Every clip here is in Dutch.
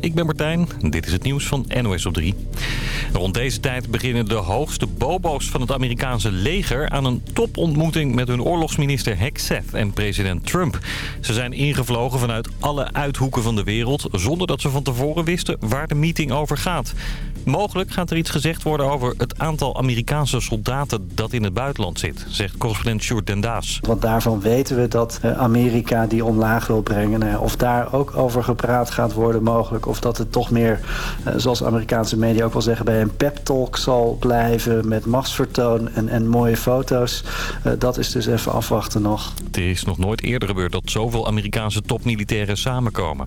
Ik ben Martijn. Dit is het nieuws van NOS op 3. Rond deze tijd beginnen de hoogste bobo's van het Amerikaanse leger... aan een topontmoeting met hun oorlogsminister Hegseth en president Trump. Ze zijn ingevlogen vanuit alle uithoeken van de wereld... zonder dat ze van tevoren wisten waar de meeting over gaat. Mogelijk gaat er iets gezegd worden over het aantal Amerikaanse soldaten dat in het buitenland zit, zegt correspondent Sjoerd Dendaas. Want daarvan weten we dat eh, Amerika die omlaag wil brengen. Nou of daar ook over gepraat gaat worden mogelijk. Of dat het toch meer, eh, zoals Amerikaanse media ook wel zeggen, bij een pep talk zal blijven met machtsvertoon en, en mooie foto's. Eh, dat is dus even afwachten nog. Het is nog nooit eerder gebeurd dat zoveel Amerikaanse topmilitairen samenkomen.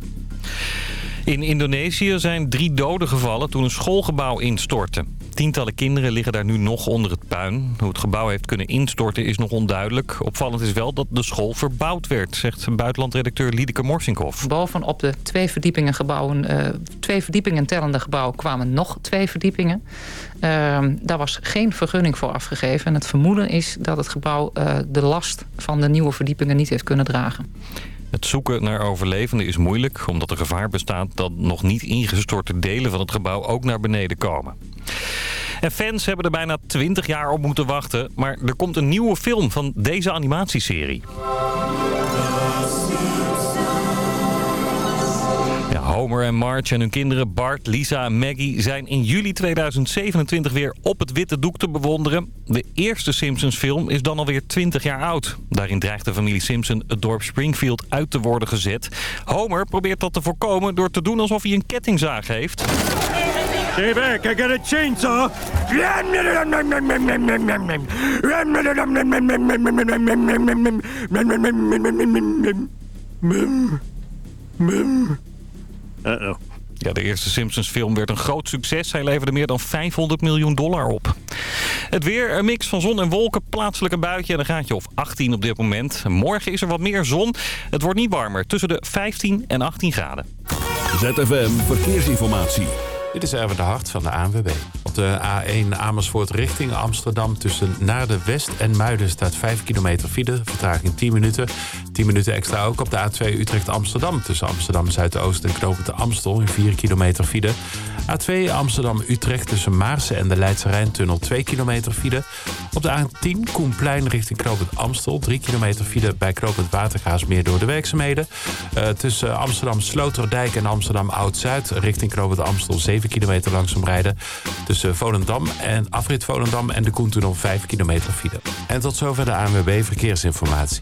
In Indonesië zijn drie doden gevallen toen een schoolgebouw instortte. Tientallen kinderen liggen daar nu nog onder het puin. Hoe het gebouw heeft kunnen instorten is nog onduidelijk. Opvallend is wel dat de school verbouwd werd, zegt buitenlandredacteur Liedeke Morsinkhoff. Bovenop de twee verdiepingen gebouwen, uh, twee verdiepingen tellende gebouw kwamen nog twee verdiepingen. Uh, daar was geen vergunning voor afgegeven. En het vermoeden is dat het gebouw uh, de last van de nieuwe verdiepingen niet heeft kunnen dragen. Het zoeken naar overlevenden is moeilijk... omdat er gevaar bestaat dat nog niet ingestorte delen van het gebouw ook naar beneden komen. En fans hebben er bijna 20 jaar op moeten wachten... maar er komt een nieuwe film van deze animatieserie. Homer en Marge en hun kinderen Bart, Lisa en Maggie zijn in juli 2027 weer op het witte doek te bewonderen. De eerste Simpsons-film is dan alweer 20 jaar oud. Daarin dreigt de familie Simpson het dorp Springfield uit te worden gezet. Homer probeert dat te voorkomen door te doen alsof hij een kettingzaag heeft. Stay back, I got a chainsaw. Uh-oh. Ja, de eerste Simpsons-film werd een groot succes. Hij leverde meer dan 500 miljoen dollar op. Het weer, een mix van zon en wolken, plaatselijk een buitje en een gaatje of 18 op dit moment. Morgen is er wat meer zon. Het wordt niet warmer, tussen de 15 en 18 graden. ZFM Verkeersinformatie. Dit is even de hart van de ANWB. Op de A1 Amersfoort richting Amsterdam tussen Naarden West en Muiden staat 5 kilometer file. Vertraging 10 minuten. 10 minuten extra ook op de A2 Utrecht-Amsterdam tussen Amsterdam Zuidoost en Knoopend Amstel in 4 kilometer file. A2 Amsterdam-Utrecht tussen Maarsen en de Leidse Rijntunnel 2 kilometer file. Op de A10 Koenplein richting Knoopend Amstel 3 kilometer file bij Knoopend Watergaasmeer door de werkzaamheden. Uh, tussen Amsterdam Sloterdijk en Amsterdam Oud-Zuid richting Knoopend Amstel 7 kilometer langzaam rijden. Tussen Volendam en afrit Volendam en de Koentunnel 5 kilometer file. En tot zover de ANWB Verkeersinformatie.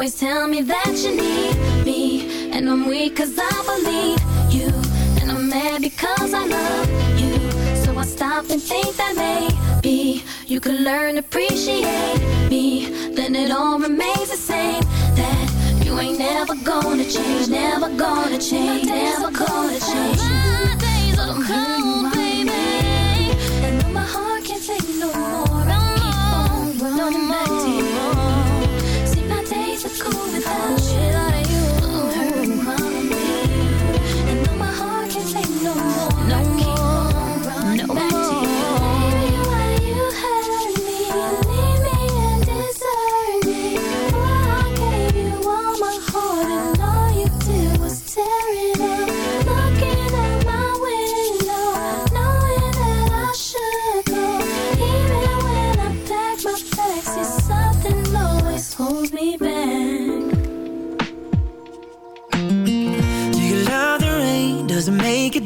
always tell me that you need me And I'm weak cause I believe you And I'm mad because I love you. So I stop and think that maybe You could learn to appreciate me. Then it all remains the same That you ain't never gonna change Never gonna change Never gonna change. My days are cold, baby And my heart can't take no more.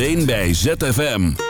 alleen bij ZFM.